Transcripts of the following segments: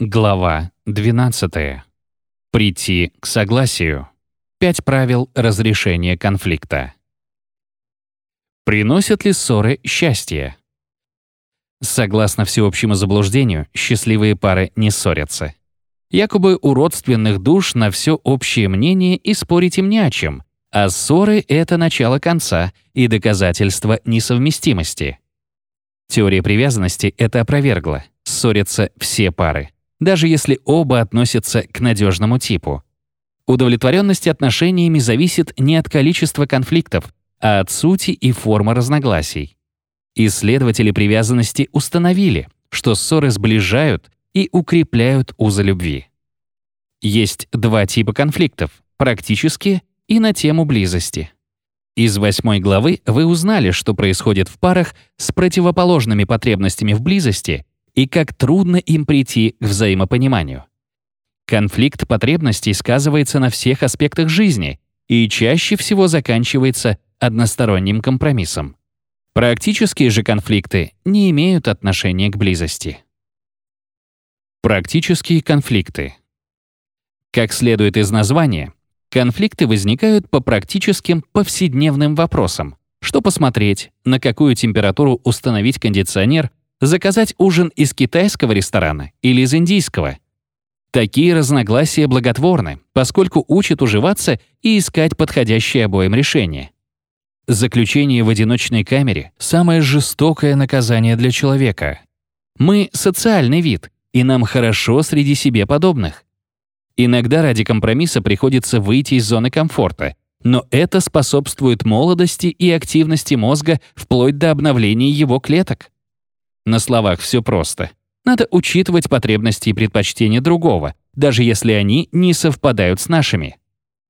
Глава 12. Прийти к согласию. Пять правил разрешения конфликта. Приносят ли ссоры счастье? Согласно всеобщему заблуждению, счастливые пары не ссорятся. Якобы у родственных душ на все общее мнение и спорить им не о чем, а ссоры — это начало конца и доказательство несовместимости. Теория привязанности это опровергла. Ссорятся все пары даже если оба относятся к надежному типу. Удовлетворенность отношениями зависит не от количества конфликтов, а от сути и формы разногласий. Исследователи привязанности установили, что ссоры сближают и укрепляют узы любви. Есть два типа конфликтов — практические и на тему близости. Из восьмой главы вы узнали, что происходит в парах с противоположными потребностями в близости и как трудно им прийти к взаимопониманию. Конфликт потребностей сказывается на всех аспектах жизни и чаще всего заканчивается односторонним компромиссом. Практические же конфликты не имеют отношения к близости. Практические конфликты. Как следует из названия, конфликты возникают по практическим повседневным вопросам. Что посмотреть, на какую температуру установить кондиционер — заказать ужин из китайского ресторана или из индийского. Такие разногласия благотворны, поскольку учат уживаться и искать подходящее обоим решение. Заключение в одиночной камере — самое жестокое наказание для человека. Мы — социальный вид, и нам хорошо среди себе подобных. Иногда ради компромисса приходится выйти из зоны комфорта, но это способствует молодости и активности мозга вплоть до обновления его клеток. На словах все просто. Надо учитывать потребности и предпочтения другого, даже если они не совпадают с нашими.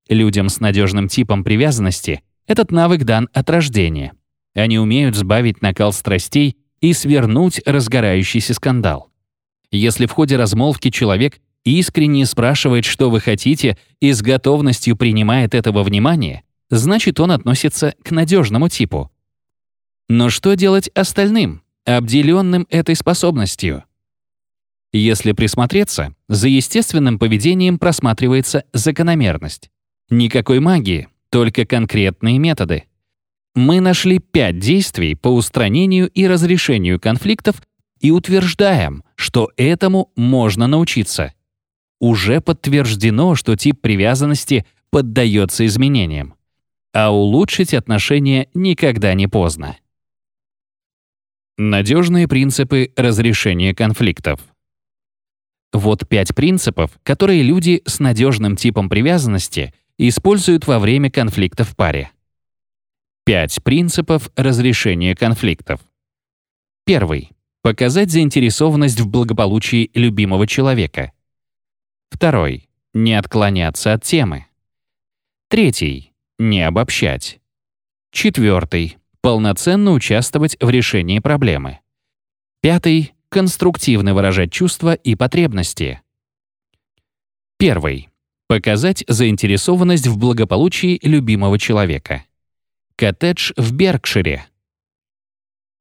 Людям с надежным типом привязанности этот навык дан от рождения. Они умеют сбавить накал страстей и свернуть разгорающийся скандал. Если в ходе размолвки человек искренне спрашивает, что вы хотите, и с готовностью принимает этого внимания, значит, он относится к надежному типу. Но что делать остальным? Обделенным этой способностью. Если присмотреться, за естественным поведением просматривается закономерность. Никакой магии, только конкретные методы. Мы нашли пять действий по устранению и разрешению конфликтов и утверждаем, что этому можно научиться. Уже подтверждено, что тип привязанности поддается изменениям. А улучшить отношения никогда не поздно. Надежные принципы разрешения конфликтов. Вот пять принципов, которые люди с надежным типом привязанности используют во время конфликта в паре. Пять принципов разрешения конфликтов. Первый. Показать заинтересованность в благополучии любимого человека. Второй. Не отклоняться от темы. Третий. Не обобщать. Четвертый полноценно участвовать в решении проблемы. Пятый — конструктивно выражать чувства и потребности. Первый — показать заинтересованность в благополучии любимого человека. Коттедж в Беркшире.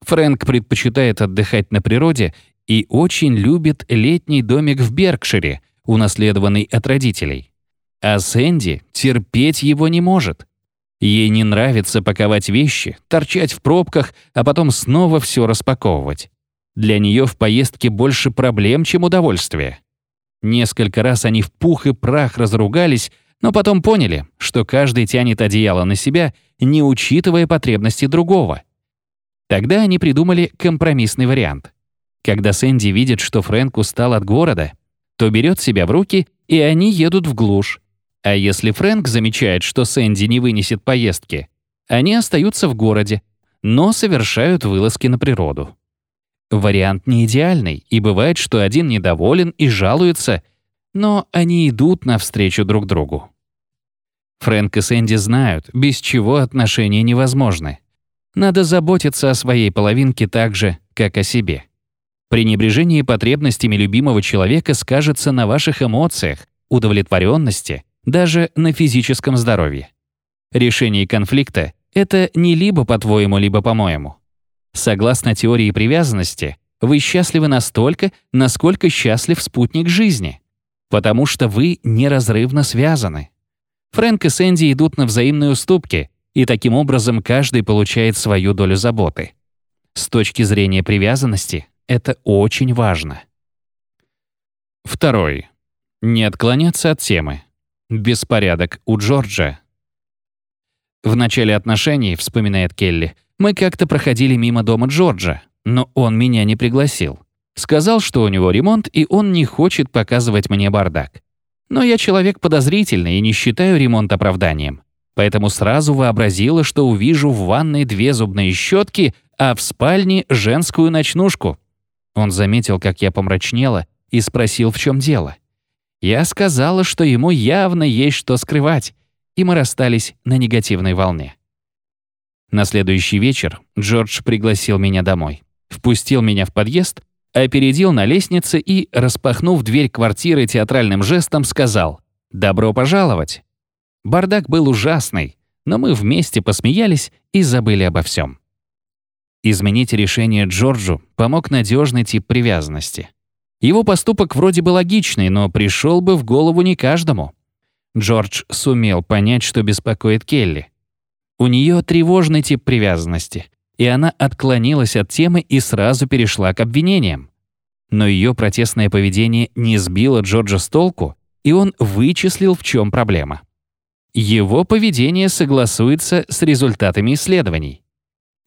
Фрэнк предпочитает отдыхать на природе и очень любит летний домик в Беркшире, унаследованный от родителей. А Сэнди терпеть его не может — Ей не нравится паковать вещи, торчать в пробках, а потом снова все распаковывать. Для нее в поездке больше проблем, чем удовольствия. Несколько раз они в пух и прах разругались, но потом поняли, что каждый тянет одеяло на себя, не учитывая потребности другого. Тогда они придумали компромиссный вариант. Когда Сэнди видит, что Фрэнк устал от города, то берет себя в руки, и они едут в глушь, а если Фрэнк замечает, что Сэнди не вынесет поездки, они остаются в городе, но совершают вылазки на природу. Вариант не идеальный, и бывает, что один недоволен и жалуется, но они идут навстречу друг другу. Фрэнк и Сэнди знают, без чего отношения невозможны. Надо заботиться о своей половинке так же, как о себе. Пренебрежение потребностями любимого человека скажется на ваших эмоциях, удовлетворенности даже на физическом здоровье. Решение конфликта — это не либо по-твоему, либо по-моему. Согласно теории привязанности, вы счастливы настолько, насколько счастлив спутник жизни, потому что вы неразрывно связаны. Фрэнк и Сэнди идут на взаимные уступки, и таким образом каждый получает свою долю заботы. С точки зрения привязанности это очень важно. Второй. Не отклоняться от темы. Беспорядок у Джорджа. В начале отношений, вспоминает Келли, мы как-то проходили мимо дома Джорджа, но он меня не пригласил. Сказал, что у него ремонт, и он не хочет показывать мне бардак. Но я человек подозрительный и не считаю ремонт оправданием. Поэтому сразу вообразила, что увижу в ванной две зубные щетки, а в спальне женскую ночнушку. Он заметил, как я помрачнела, и спросил, в чем дело. Я сказала, что ему явно есть что скрывать, и мы расстались на негативной волне. На следующий вечер Джордж пригласил меня домой, впустил меня в подъезд, опередил на лестнице и, распахнув дверь квартиры театральным жестом, сказал «Добро пожаловать». Бардак был ужасный, но мы вместе посмеялись и забыли обо всем. Изменить решение Джорджу помог надежный тип привязанности. Его поступок вроде бы логичный, но пришел бы в голову не каждому. Джордж сумел понять, что беспокоит Келли. У нее тревожный тип привязанности, и она отклонилась от темы и сразу перешла к обвинениям. Но ее протестное поведение не сбило Джорджа с толку, и он вычислил, в чем проблема. Его поведение согласуется с результатами исследований.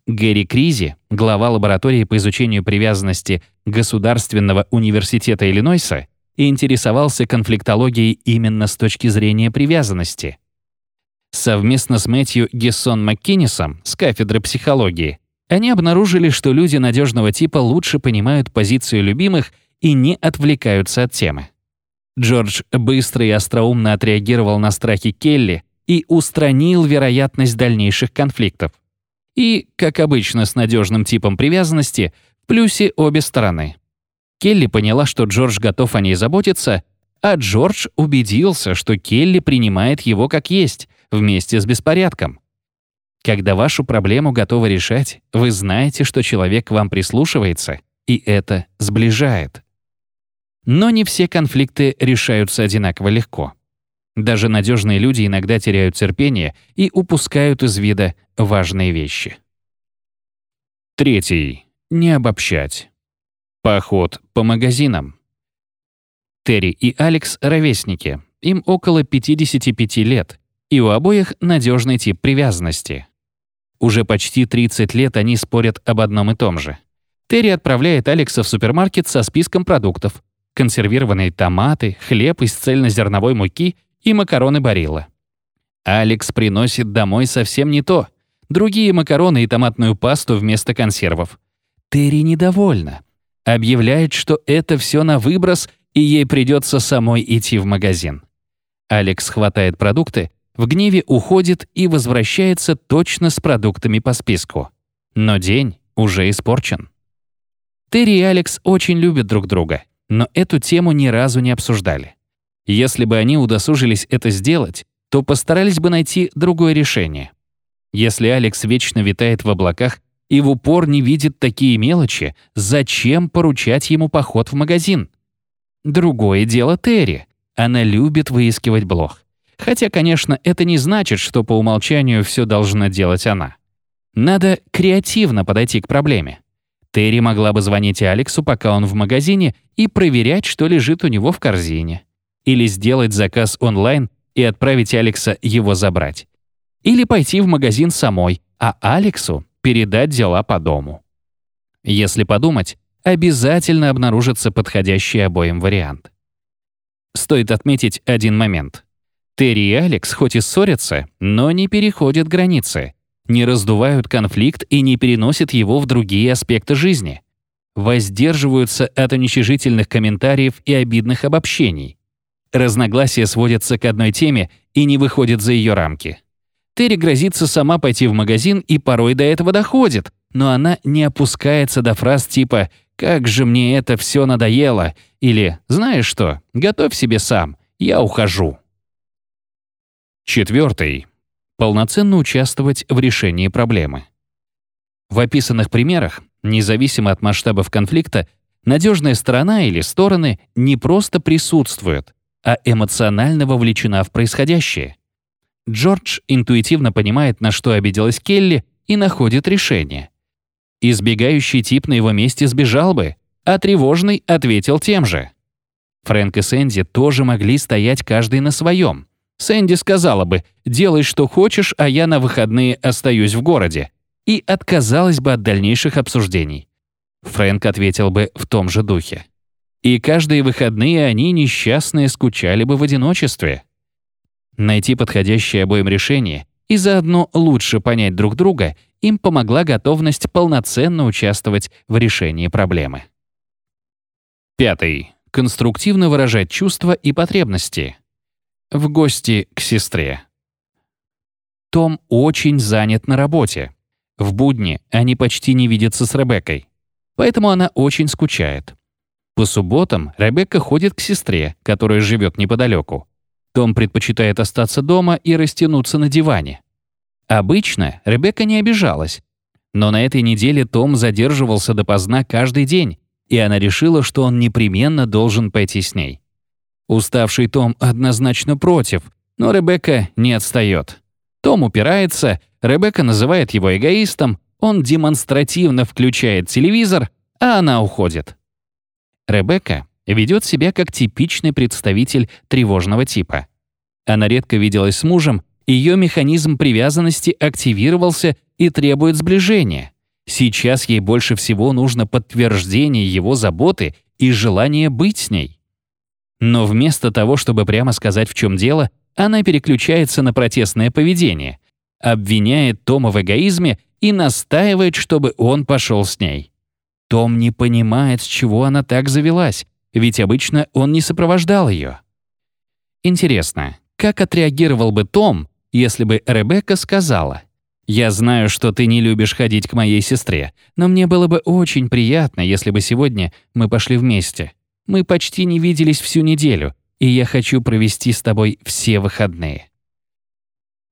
Гэри Кризи, глава лаборатории по изучению привязанности Государственного университета Иллинойса, интересовался конфликтологией именно с точки зрения привязанности. Совместно с Мэтью Гессон Маккинисом с кафедры психологии они обнаружили, что люди надежного типа лучше понимают позицию любимых и не отвлекаются от темы. Джордж быстро и остроумно отреагировал на страхи Келли и устранил вероятность дальнейших конфликтов. И, как обычно с надежным типом привязанности, в плюсе обе стороны. Келли поняла, что Джордж готов о ней заботиться, а Джордж убедился, что Келли принимает его как есть, вместе с беспорядком. Когда вашу проблему готовы решать, вы знаете, что человек к вам прислушивается, и это сближает. Но не все конфликты решаются одинаково легко. Даже надежные люди иногда теряют терпение и упускают из вида важные вещи. Третий. Не обобщать. Поход по магазинам. Терри и Алекс — ровесники. Им около 55 лет, и у обоих надежный тип привязанности. Уже почти 30 лет они спорят об одном и том же. Терри отправляет Алекса в супермаркет со списком продуктов. Консервированные томаты, хлеб из цельнозерновой муки и макароны Барилла. Алекс приносит домой совсем не то. Другие макароны и томатную пасту вместо консервов. Терри недовольна. Объявляет, что это все на выброс, и ей придется самой идти в магазин. Алекс хватает продукты, в гневе уходит и возвращается точно с продуктами по списку. Но день уже испорчен. Терри и Алекс очень любят друг друга, но эту тему ни разу не обсуждали. Если бы они удосужились это сделать, то постарались бы найти другое решение. Если Алекс вечно витает в облаках и в упор не видит такие мелочи, зачем поручать ему поход в магазин? Другое дело Терри. Она любит выискивать блох. Хотя, конечно, это не значит, что по умолчанию все должна делать она. Надо креативно подойти к проблеме. Терри могла бы звонить Алексу, пока он в магазине, и проверять, что лежит у него в корзине. Или сделать заказ онлайн и отправить Алекса его забрать. Или пойти в магазин самой, а Алексу передать дела по дому. Если подумать, обязательно обнаружится подходящий обоим вариант. Стоит отметить один момент. Терри и Алекс хоть и ссорятся, но не переходят границы, не раздувают конфликт и не переносят его в другие аспекты жизни. Воздерживаются от уничижительных комментариев и обидных обобщений. Разногласия сводятся к одной теме и не выходят за ее рамки. Терри грозится сама пойти в магазин и порой до этого доходит, но она не опускается до фраз типа «Как же мне это все надоело» или «Знаешь что, готовь себе сам, я ухожу». Четвертый. Полноценно участвовать в решении проблемы. В описанных примерах Независимо от масштабов конфликта, надежная сторона или стороны не просто присутствуют, а эмоционально вовлечена в происходящее. Джордж интуитивно понимает, на что обиделась Келли, и находит решение. Избегающий тип на его месте сбежал бы, а тревожный ответил тем же. Фрэнк и Сэнди тоже могли стоять каждый на своем. Сэнди сказала бы «делай, что хочешь, а я на выходные остаюсь в городе» и отказалась бы от дальнейших обсуждений. Фрэнк ответил бы в том же духе. И каждые выходные они, несчастные, скучали бы в одиночестве. Найти подходящее обоим решение и заодно лучше понять друг друга им помогла готовность полноценно участвовать в решении проблемы. Пятый. Конструктивно выражать чувства и потребности. В гости к сестре. Том очень занят на работе. В будни они почти не видятся с Ребеккой. Поэтому она очень скучает. По субботам Ребекка ходит к сестре, которая живет неподалеку. Том предпочитает остаться дома и растянуться на диване. Обычно Ребекка не обижалась. Но на этой неделе Том задерживался допоздна каждый день, и она решила, что он непременно должен пойти с ней. Уставший Том однозначно против, но Ребекка не отстает. Том упирается, Ребекка называет его эгоистом, он демонстративно включает телевизор, а она уходит. Ребекка ведет себя как типичный представитель тревожного типа. Она редко виделась с мужем, ее механизм привязанности активировался и требует сближения. Сейчас ей больше всего нужно подтверждение его заботы и желание быть с ней. Но вместо того, чтобы прямо сказать, в чем дело, она переключается на протестное поведение, обвиняет Тома в эгоизме и настаивает, чтобы он пошел с ней. Том не понимает, с чего она так завелась, ведь обычно он не сопровождал ее. Интересно, как отреагировал бы Том, если бы Ребекка сказала, «Я знаю, что ты не любишь ходить к моей сестре, но мне было бы очень приятно, если бы сегодня мы пошли вместе. Мы почти не виделись всю неделю, и я хочу провести с тобой все выходные».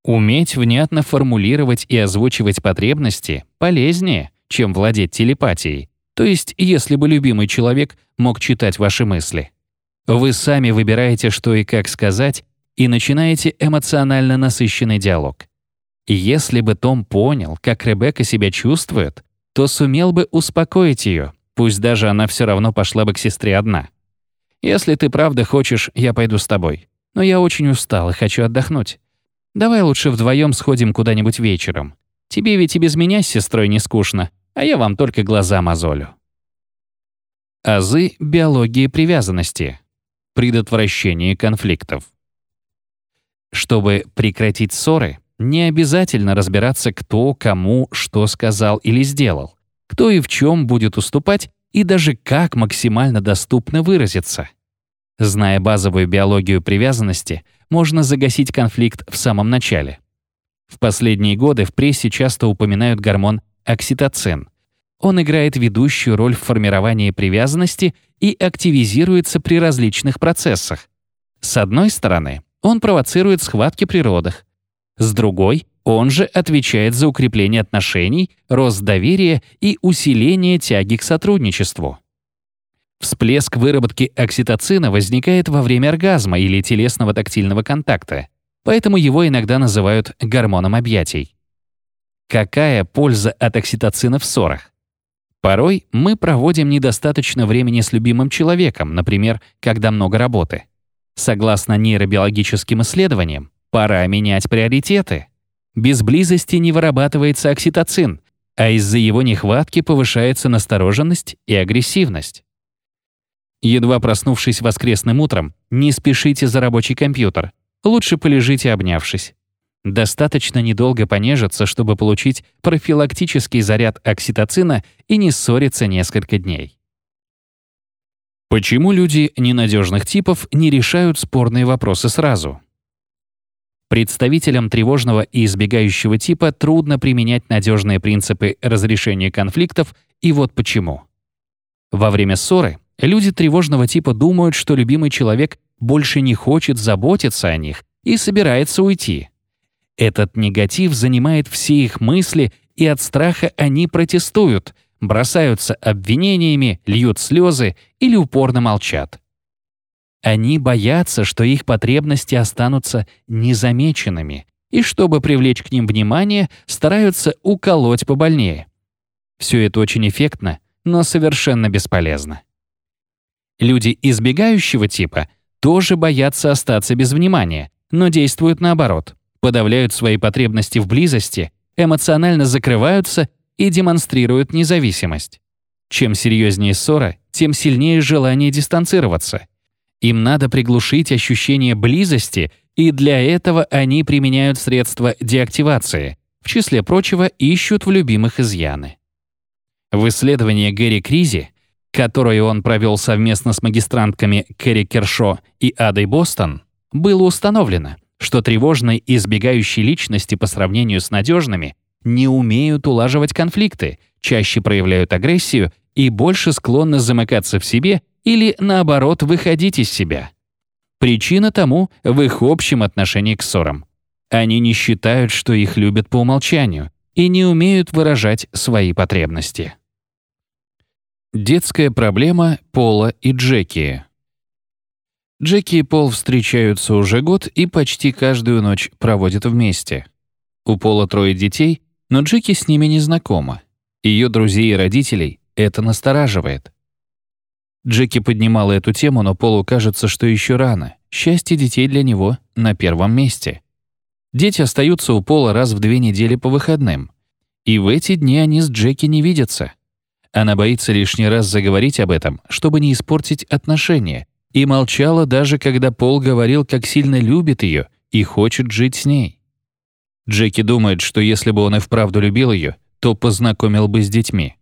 Уметь внятно формулировать и озвучивать потребности полезнее, чем владеть телепатией. То есть, если бы любимый человек мог читать ваши мысли. Вы сами выбираете, что и как сказать, и начинаете эмоционально насыщенный диалог. Если бы Том понял, как Ребекка себя чувствует, то сумел бы успокоить ее, пусть даже она все равно пошла бы к сестре одна. «Если ты правда хочешь, я пойду с тобой. Но я очень устал и хочу отдохнуть. Давай лучше вдвоем сходим куда-нибудь вечером. Тебе ведь и без меня с сестрой не скучно, а я вам только глаза мозолю. Азы биологии привязанности. Предотвращение конфликтов. Чтобы прекратить ссоры, не обязательно разбираться, кто кому что сказал или сделал, кто и в чем будет уступать и даже как максимально доступно выразиться. Зная базовую биологию привязанности, можно загасить конфликт в самом начале. В последние годы в прессе часто упоминают гормон окситоцин. Он играет ведущую роль в формировании привязанности и активизируется при различных процессах. С одной стороны, он провоцирует схватки при родах. С другой, он же отвечает за укрепление отношений, рост доверия и усиление тяги к сотрудничеству. Всплеск выработки окситоцина возникает во время оргазма или телесного тактильного контакта, поэтому его иногда называют гормоном объятий. Какая польза от окситоцина в ссорах? Порой мы проводим недостаточно времени с любимым человеком, например, когда много работы. Согласно нейробиологическим исследованиям, пора менять приоритеты. Без близости не вырабатывается окситоцин, а из-за его нехватки повышается настороженность и агрессивность. Едва проснувшись воскресным утром, не спешите за рабочий компьютер. Лучше полежите, обнявшись. Достаточно недолго понежиться, чтобы получить профилактический заряд окситоцина и не ссориться несколько дней. Почему люди ненадежных типов не решают спорные вопросы сразу? Представителям тревожного и избегающего типа трудно применять надежные принципы разрешения конфликтов, и вот почему. Во время ссоры Люди тревожного типа думают, что любимый человек больше не хочет заботиться о них и собирается уйти. Этот негатив занимает все их мысли, и от страха они протестуют. бросаются обвинениями, льют слезы или упорно молчат. Они боятся, что их потребности останутся незамеченными, и чтобы привлечь к ним внимание, стараются уколоть побольнее. Все это очень эффектно, но совершенно бесполезно. Люди избегающего типа тоже боятся остаться без внимания, но действуют наоборот, подавляют свои потребности в близости, эмоционально закрываются и демонстрируют независимость. Чем серьезнее ссора, тем сильнее желание дистанцироваться. Им надо приглушить ощущение близости, и для этого они применяют средства деактивации, в числе прочего ищут в любимых изъяны. В исследовании Гэри Кризи, которое он провел совместно с магистрантками Кэрри Кершо и Адой Бостон, было установлено, что тревожные и избегающие личности по сравнению с надежными не умеют улаживать конфликты, чаще проявляют агрессию и больше склонны замыкаться в себе или, наоборот, выходить из себя. Причина тому в их общем отношении к ссорам. Они не считают, что их любят по умолчанию и не умеют выражать свои потребности. Детская проблема Пола и Джеки. Джеки и Пол встречаются уже год и почти каждую ночь проводят вместе. У Пола трое детей, но Джеки с ними не знакома. Ее друзей и родителей это настораживает. Джеки поднимала эту тему, но Полу кажется, что еще рано. Счастье детей для него на первом месте. Дети остаются у Пола раз в две недели по выходным. И в эти дни они с Джеки не видятся. Она боится лишний раз заговорить об этом, чтобы не испортить отношения, и молчала даже когда Пол говорил, как сильно любит ее и хочет жить с ней. Джеки думает, что если бы он и вправду любил ее, то познакомил бы с детьми.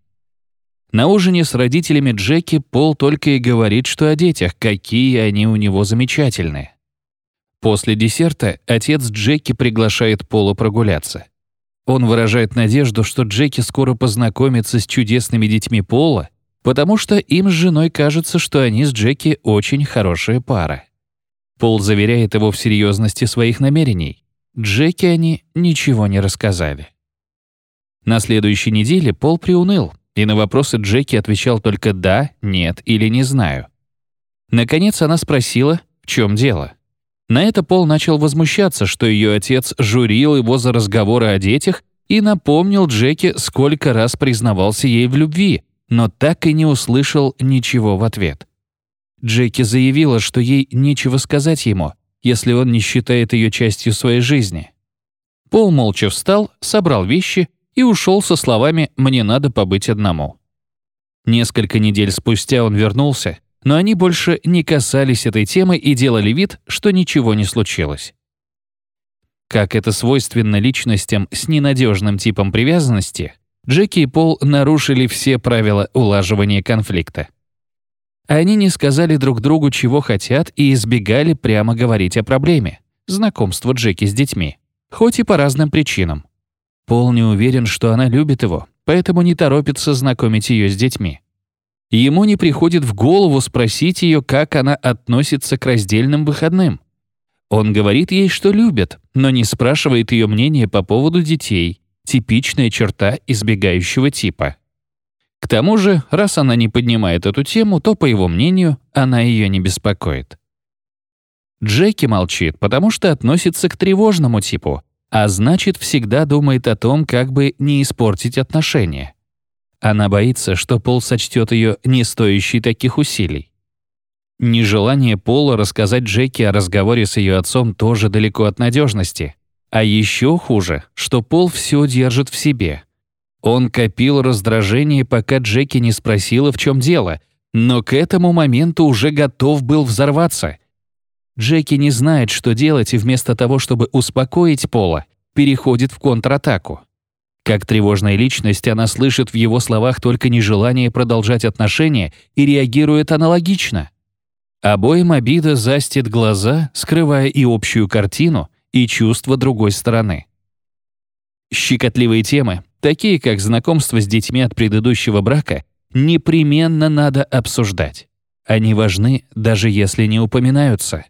На ужине с родителями Джеки Пол только и говорит, что о детях, какие они у него замечательные. После десерта отец Джеки приглашает Пола прогуляться. Он выражает надежду, что Джеки скоро познакомится с чудесными детьми Пола, потому что им с женой кажется, что они с Джеки очень хорошая пара. Пол заверяет его в серьезности своих намерений. Джеки они ничего не рассказали. На следующей неделе Пол приуныл, и на вопросы Джеки отвечал только «да», «нет» или «не знаю». Наконец она спросила, в чем дело. На это Пол начал возмущаться, что ее отец журил его за разговоры о детях и напомнил Джеки, сколько раз признавался ей в любви, но так и не услышал ничего в ответ. Джеки заявила, что ей нечего сказать ему, если он не считает ее частью своей жизни. Пол молча встал, собрал вещи и ушел со словами «мне надо побыть одному». Несколько недель спустя он вернулся, но они больше не касались этой темы и делали вид, что ничего не случилось. Как это свойственно личностям с ненадежным типом привязанности, Джеки и Пол нарушили все правила улаживания конфликта. Они не сказали друг другу, чего хотят, и избегали прямо говорить о проблеме — знакомство Джеки с детьми, хоть и по разным причинам. Пол не уверен, что она любит его, поэтому не торопится знакомить ее с детьми. Ему не приходит в голову спросить ее, как она относится к раздельным выходным. Он говорит ей, что любит, но не спрашивает ее мнение по поводу детей, типичная черта избегающего типа. К тому же, раз она не поднимает эту тему, то, по его мнению, она ее не беспокоит. Джеки молчит, потому что относится к тревожному типу, а значит, всегда думает о том, как бы не испортить отношения. Она боится, что Пол сочтет ее не стоящей таких усилий. Нежелание Пола рассказать Джеки о разговоре с ее отцом тоже далеко от надежности. А еще хуже, что Пол все держит в себе — он копил раздражение, пока Джеки не спросила, в чем дело, но к этому моменту уже готов был взорваться. Джеки не знает, что делать, и вместо того, чтобы успокоить Пола, переходит в контратаку. Как тревожная личность, она слышит в его словах только нежелание продолжать отношения и реагирует аналогично. Обоим обида застит глаза, скрывая и общую картину, и чувства другой стороны. Щекотливые темы, такие как знакомство с детьми от предыдущего брака, непременно надо обсуждать. Они важны, даже если не упоминаются.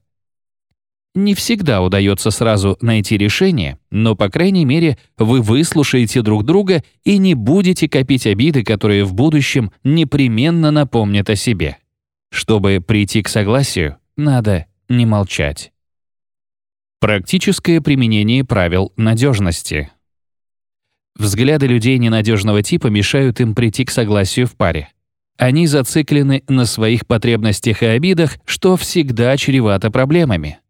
Не всегда удается сразу найти решение, но, по крайней мере, вы выслушаете друг друга и не будете копить обиды, которые в будущем непременно напомнят о себе. Чтобы прийти к согласию, надо не молчать. Практическое применение правил надежности. Взгляды людей ненадежного типа мешают им прийти к согласию в паре. Они зациклены на своих потребностях и обидах, что всегда чревато проблемами.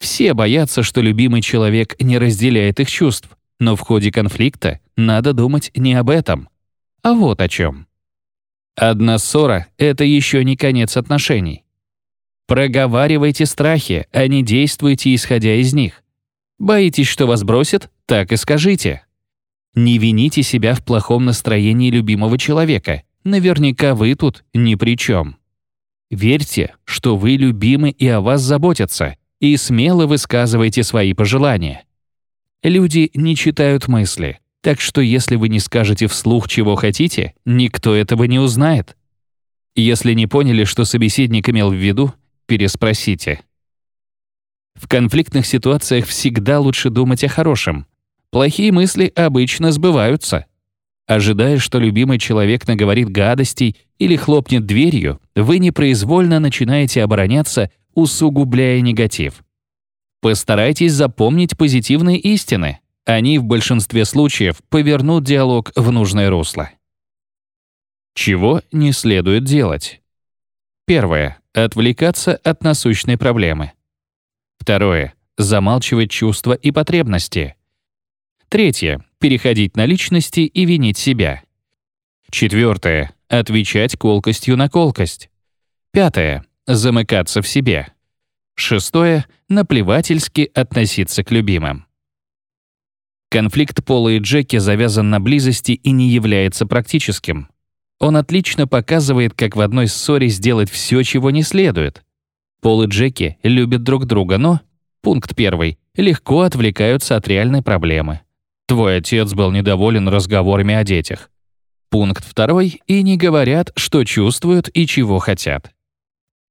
Все боятся, что любимый человек не разделяет их чувств, но в ходе конфликта надо думать не об этом, а вот о чем. Одна ссора — это еще не конец отношений. Проговаривайте страхи, а не действуйте, исходя из них. Боитесь, что вас бросят? Так и скажите. Не вините себя в плохом настроении любимого человека. Наверняка вы тут ни при чем. Верьте, что вы любимы и о вас заботятся, и смело высказывайте свои пожелания. Люди не читают мысли, так что если вы не скажете вслух, чего хотите, никто этого не узнает. Если не поняли, что собеседник имел в виду, переспросите. В конфликтных ситуациях всегда лучше думать о хорошем. Плохие мысли обычно сбываются. Ожидая, что любимый человек наговорит гадостей или хлопнет дверью, вы непроизвольно начинаете обороняться усугубляя негатив. Постарайтесь запомнить позитивные истины. Они в большинстве случаев повернут диалог в нужное русло. Чего не следует делать? Первое. Отвлекаться от насущной проблемы. Второе. Замалчивать чувства и потребности. Третье. Переходить на личности и винить себя. Четвертое. Отвечать колкостью на колкость. Пятое замыкаться в себе. Шестое — наплевательски относиться к любимым. Конфликт Пола и Джеки завязан на близости и не является практическим. Он отлично показывает, как в одной ссоре сделать все, чего не следует. Пол и Джеки любят друг друга, но, пункт первый, легко отвлекаются от реальной проблемы. Твой отец был недоволен разговорами о детях. Пункт второй, и не говорят, что чувствуют и чего хотят.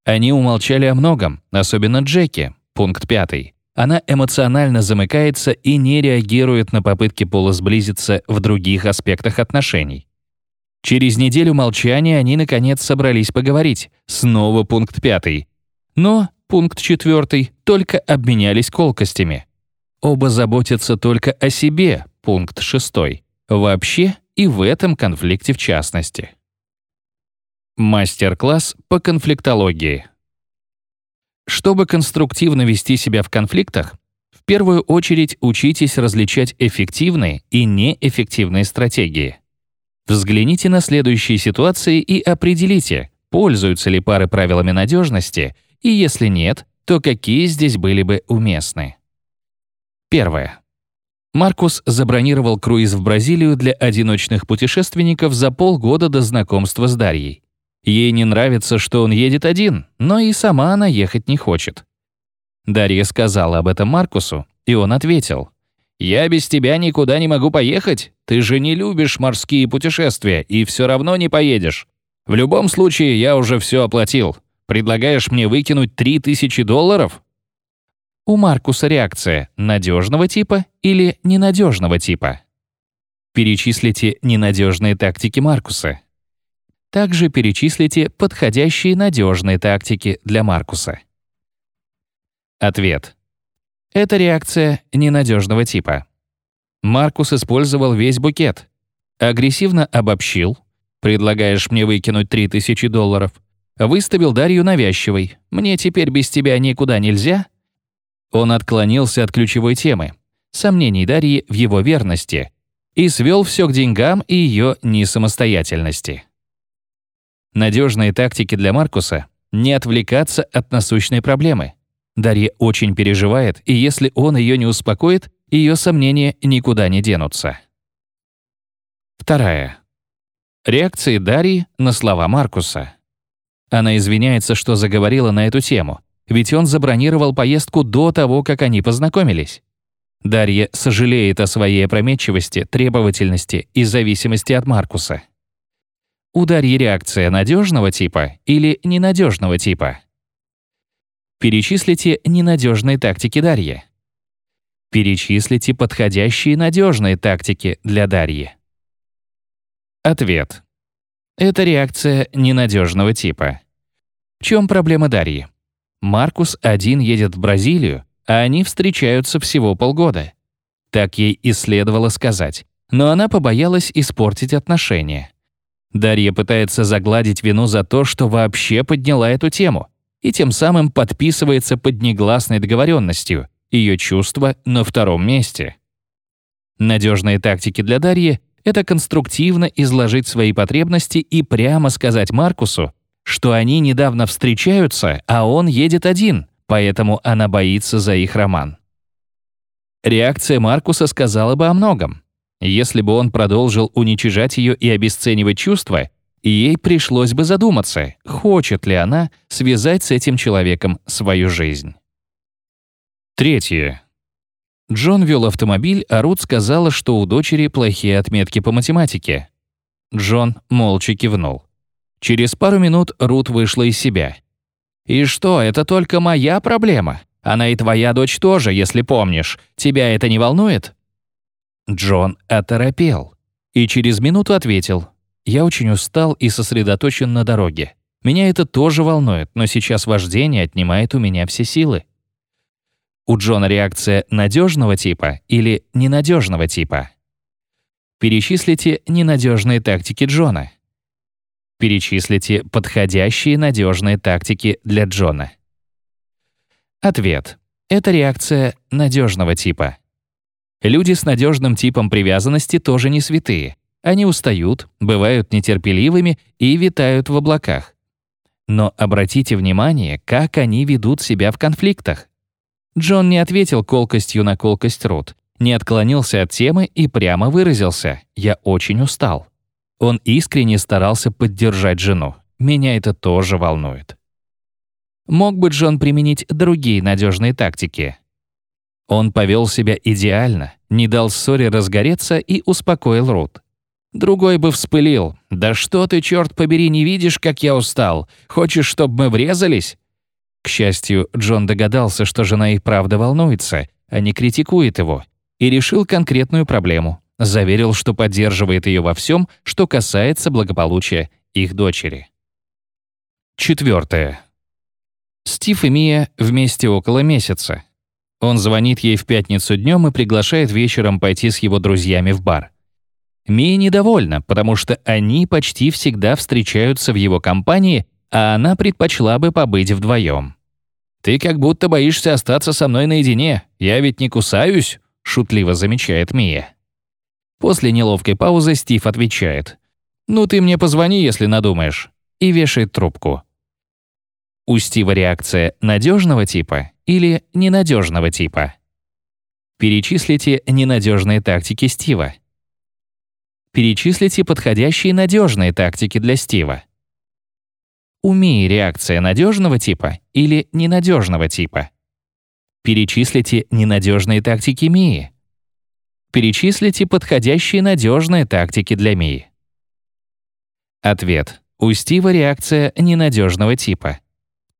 Они умолчали о многом, особенно Джеки, пункт пятый. Она эмоционально замыкается и не реагирует на попытки Пола сблизиться в других аспектах отношений. Через неделю молчания они, наконец, собрались поговорить. Снова пункт пятый. Но, пункт четвертый, только обменялись колкостями. Оба заботятся только о себе, пункт шестой. Вообще и в этом конфликте в частности. Мастер-класс по конфликтологии. Чтобы конструктивно вести себя в конфликтах, в первую очередь учитесь различать эффективные и неэффективные стратегии. Взгляните на следующие ситуации и определите, пользуются ли пары правилами надежности, и если нет, то какие здесь были бы уместны. Первое. Маркус забронировал круиз в Бразилию для одиночных путешественников за полгода до знакомства с Дарьей. Ей не нравится, что он едет один, но и сама она ехать не хочет. Дарья сказала об этом Маркусу, и он ответил. «Я без тебя никуда не могу поехать. Ты же не любишь морские путешествия и все равно не поедешь. В любом случае, я уже все оплатил. Предлагаешь мне выкинуть 3000 долларов?» У Маркуса реакция надежного типа или ненадежного типа. Перечислите ненадежные тактики Маркуса. Также перечислите подходящие надежные тактики для Маркуса. Ответ. Это реакция ненадежного типа. Маркус использовал весь букет. Агрессивно обобщил. Предлагаешь мне выкинуть 3000 долларов. Выставил Дарью навязчивой. Мне теперь без тебя никуда нельзя. Он отклонился от ключевой темы. Сомнений Дарьи в его верности. И свел все к деньгам и ее несамостоятельности. Надежные тактики для Маркуса — не отвлекаться от насущной проблемы. Дарья очень переживает, и если он ее не успокоит, ее сомнения никуда не денутся. Вторая. Реакции Дарьи на слова Маркуса. Она извиняется, что заговорила на эту тему, ведь он забронировал поездку до того, как они познакомились. Дарья сожалеет о своей опрометчивости, требовательности и зависимости от Маркуса. У Дарьи реакция надежного типа или ненадежного типа? Перечислите ненадежные тактики Дарьи. Перечислите подходящие надежные тактики для Дарьи. Ответ. Это реакция ненадежного типа. В чем проблема Дарьи? Маркус один едет в Бразилию, а они встречаются всего полгода. Так ей и следовало сказать. Но она побоялась испортить отношения. Дарья пытается загладить вину за то, что вообще подняла эту тему, и тем самым подписывается под негласной договоренностью, ее чувства на втором месте. Надежные тактики для Дарьи — это конструктивно изложить свои потребности и прямо сказать Маркусу, что они недавно встречаются, а он едет один, поэтому она боится за их роман. Реакция Маркуса сказала бы о многом. Если бы он продолжил уничижать ее и обесценивать чувства, ей пришлось бы задуматься, хочет ли она связать с этим человеком свою жизнь. Третье. Джон вел автомобиль, а Рут сказала, что у дочери плохие отметки по математике. Джон молча кивнул. Через пару минут Рут вышла из себя. «И что, это только моя проблема? Она и твоя дочь тоже, если помнишь. Тебя это не волнует?» Джон оторопел и через минуту ответил. «Я очень устал и сосредоточен на дороге. Меня это тоже волнует, но сейчас вождение отнимает у меня все силы». У Джона реакция надежного типа или ненадежного типа? Перечислите ненадежные тактики Джона. Перечислите подходящие надежные тактики для Джона. Ответ. Это реакция надежного типа. Люди с надежным типом привязанности тоже не святые. Они устают, бывают нетерпеливыми и витают в облаках. Но обратите внимание, как они ведут себя в конфликтах. Джон не ответил колкостью на колкость Рут, не отклонился от темы и прямо выразился «Я очень устал». Он искренне старался поддержать жену. Меня это тоже волнует. Мог бы Джон применить другие надежные тактики. Он повел себя идеально, не дал ссоре разгореться и успокоил Рут. Другой бы вспылил. «Да что ты, черт побери, не видишь, как я устал? Хочешь, чтобы мы врезались?» К счастью, Джон догадался, что жена и правда волнуется, а не критикует его, и решил конкретную проблему. Заверил, что поддерживает ее во всем, что касается благополучия их дочери. Четвертое. Стив и Мия вместе около месяца. Он звонит ей в пятницу днем и приглашает вечером пойти с его друзьями в бар. Мия недовольна, потому что они почти всегда встречаются в его компании, а она предпочла бы побыть вдвоем. «Ты как будто боишься остаться со мной наедине. Я ведь не кусаюсь», — шутливо замечает Мия. После неловкой паузы Стив отвечает. «Ну ты мне позвони, если надумаешь», и вешает трубку. У Стива реакция надежного типа или ненадежного типа? Перечислите ненадежные тактики Стива. Перечислите подходящие надежные тактики для Стива. Умей реакция надежного типа или ненадежного типа. Перечислите ненадежные тактики Мии. Перечислите подходящие надежные тактики для Мии. Ответ. У Стива реакция ненадежного типа.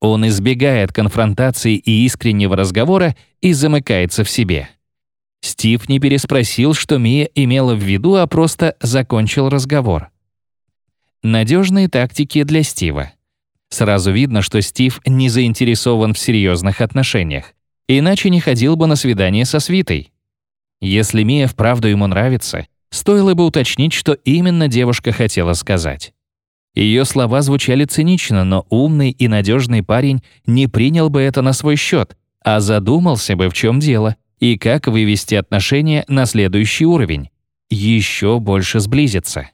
Он избегает конфронтации и искреннего разговора и замыкается в себе. Стив не переспросил, что Мия имела в виду, а просто закончил разговор. Надежные тактики для Стива. Сразу видно, что Стив не заинтересован в серьезных отношениях, иначе не ходил бы на свидание со свитой. Если Мия вправду ему нравится, стоило бы уточнить, что именно девушка хотела сказать. Ее слова звучали цинично, но умный и надежный парень не принял бы это на свой счет, а задумался бы, в чем дело, и как вывести отношения на следующий уровень. Еще больше сблизиться.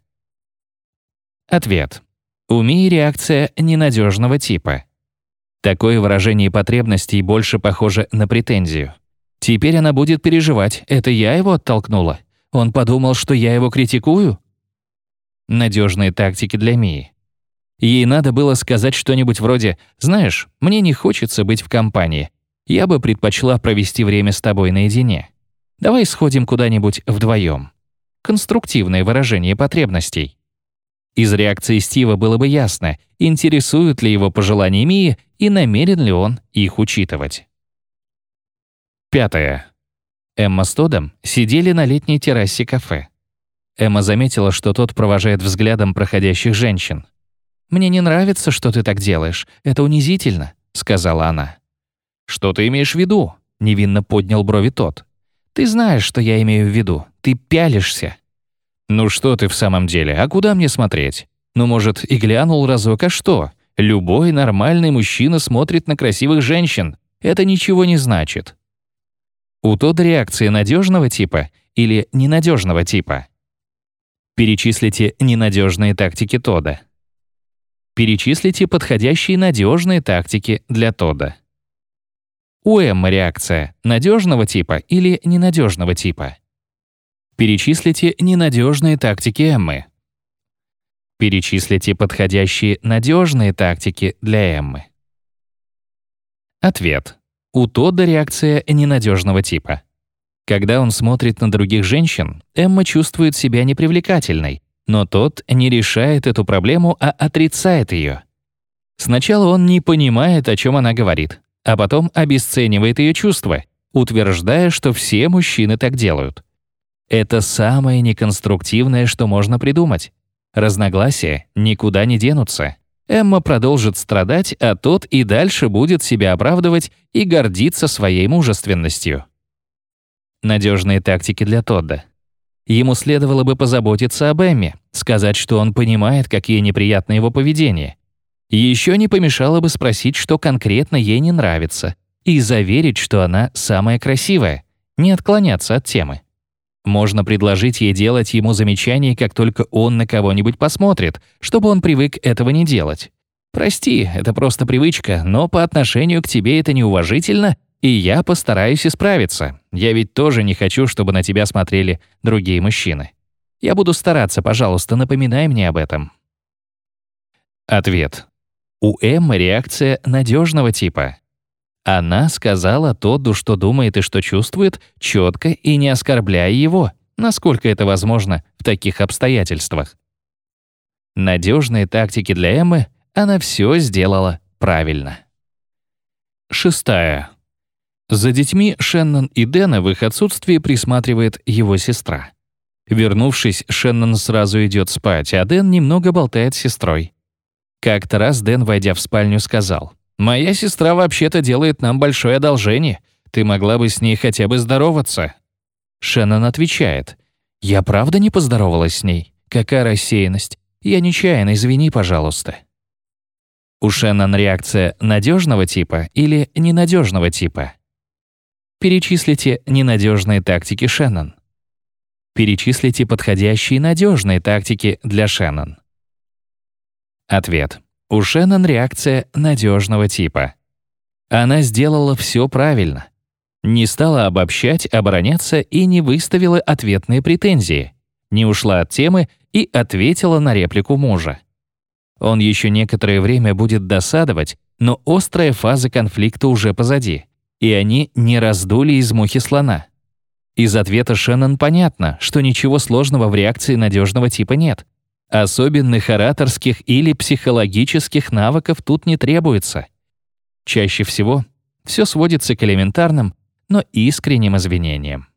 Ответ. У Мии реакция ненадежного типа. Такое выражение потребностей больше похоже на претензию. Теперь она будет переживать, это я его оттолкнула. Он подумал, что я его критикую? Надежные тактики для Мии. Ей надо было сказать что-нибудь вроде «Знаешь, мне не хочется быть в компании. Я бы предпочла провести время с тобой наедине. Давай сходим куда-нибудь вдвоем». Конструктивное выражение потребностей. Из реакции Стива было бы ясно, интересуют ли его пожелания Мии и намерен ли он их учитывать. Пятое. Эмма с Тодом сидели на летней террасе кафе. Эмма заметила, что тот провожает взглядом проходящих женщин. «Мне не нравится, что ты так делаешь. Это унизительно», — сказала она. «Что ты имеешь в виду?» — невинно поднял брови тот. «Ты знаешь, что я имею в виду. Ты пялишься». «Ну что ты в самом деле? А куда мне смотреть? Ну, может, и глянул разок, а что? Любой нормальный мужчина смотрит на красивых женщин. Это ничего не значит». У Тодда реакции надежного типа или ненадежного типа? Перечислите ненадежные тактики Тода. Перечислите подходящие надежные тактики для Тода. У Эммы реакция надежного типа или ненадежного типа? Перечислите ненадежные тактики Эммы. Перечислите подходящие надежные тактики для Эммы. Ответ. У Тодда реакция ненадежного типа. Когда он смотрит на других женщин, Эмма чувствует себя непривлекательной, но тот не решает эту проблему, а отрицает ее. Сначала он не понимает, о чем она говорит, а потом обесценивает ее чувства, утверждая, что все мужчины так делают. Это самое неконструктивное, что можно придумать. Разногласия никуда не денутся. Эмма продолжит страдать, а тот и дальше будет себя оправдывать и гордиться своей мужественностью. Надежные тактики для Тодда. Ему следовало бы позаботиться об Эмме, сказать, что он понимает, как ей неприятно его поведение. Еще не помешало бы спросить, что конкретно ей не нравится, и заверить, что она самая красивая, не отклоняться от темы. Можно предложить ей делать ему замечания, как только он на кого-нибудь посмотрит, чтобы он привык этого не делать. «Прости, это просто привычка, но по отношению к тебе это неуважительно, и я постараюсь исправиться. Я ведь тоже не хочу, чтобы на тебя смотрели другие мужчины. Я буду стараться, пожалуйста, напоминай мне об этом». Ответ. У Эммы реакция надежного типа. Она сказала Тодду, что думает и что чувствует, четко и не оскорбляя его, насколько это возможно в таких обстоятельствах. Надежные тактики для Эммы она все сделала правильно. Шестая. За детьми Шеннон и Дэна в их отсутствии присматривает его сестра. Вернувшись, Шеннон сразу идет спать, а Дэн немного болтает с сестрой. Как-то раз Дэн, войдя в спальню, сказал — Моя сестра вообще-то делает нам большое одолжение. Ты могла бы с ней хотя бы здороваться». Шеннон отвечает. «Я правда не поздоровалась с ней? Какая рассеянность? Я нечаянно, извини, пожалуйста». У Шеннон реакция надежного типа или ненадежного типа? Перечислите ненадежные тактики Шеннон. Перечислите подходящие надежные тактики для Шеннон. Ответ. У Шеннон реакция надежного типа. Она сделала все правильно. Не стала обобщать, обороняться и не выставила ответные претензии. Не ушла от темы и ответила на реплику мужа. Он еще некоторое время будет досадовать, но острая фаза конфликта уже позади, и они не раздули из мухи слона. Из ответа Шеннон понятно, что ничего сложного в реакции надежного типа нет. Особенных ораторских или психологических навыков тут не требуется. Чаще всего все сводится к элементарным, но искренним извинениям.